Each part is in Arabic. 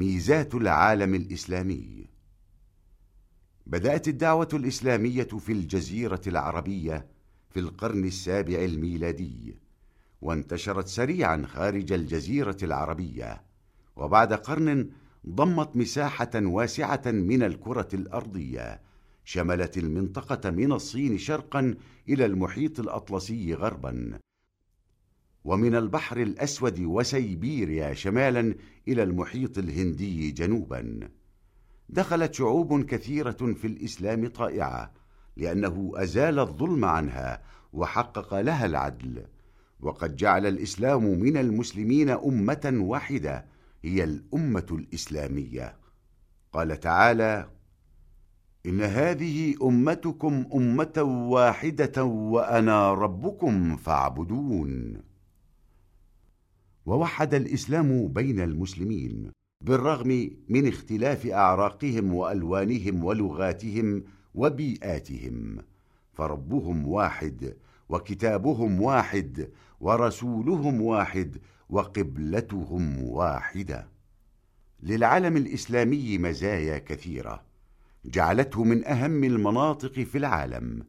ميزات العالم الإسلامي. بدأت الدعوة الإسلامية في الجزيرة العربية في القرن السابع الميلادي وانتشرت سريعا خارج الجزيرة العربية. وبعد قرن ضمت مساحة واسعة من الكرة الأرضية شملت المنطقة من الصين شرقا إلى المحيط الأطلسي غربا. ومن البحر الأسود وسيبيريا شمالا إلى المحيط الهندي جنوبا. دخلت شعوب كثيرة في الإسلام طائعة لأنه أزال الظلم عنها وحقق لها العدل. وقد جعل الإسلام من المسلمين أمة واحدة هي الأمة الإسلامية. قال تعالى إن هذه أمتكم أمة واحدة وأنا ربكم فاعبدون. ووحد الإسلام بين المسلمين بالرغم من اختلاف أعراقهم وألوانهم ولغاتهم وبيئاتهم. فربهم واحد وكتابهم واحد ورسولهم واحد وقبلتهم واحدة. للعالم الإسلامي مزايا كثيرة جعلته من أهم المناطق في العالم.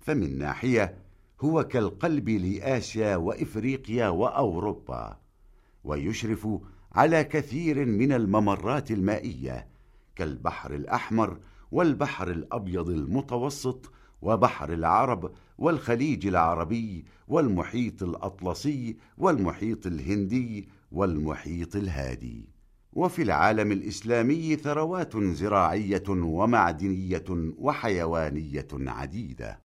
فمن ناحية هو كالقلب لآسيا وإفريقيا وأوروبا. ويشرف على كثير من الممرات المائية كالبحر الأحمر والبحر الأبيض المتوسط وبحر العرب والخليج العربي والمحيط الأطلسي والمحيط الهندي والمحيط الهادي. وفي العالم الإسلامي ثروات زراعية ومعدنية وحيوانية عديدة.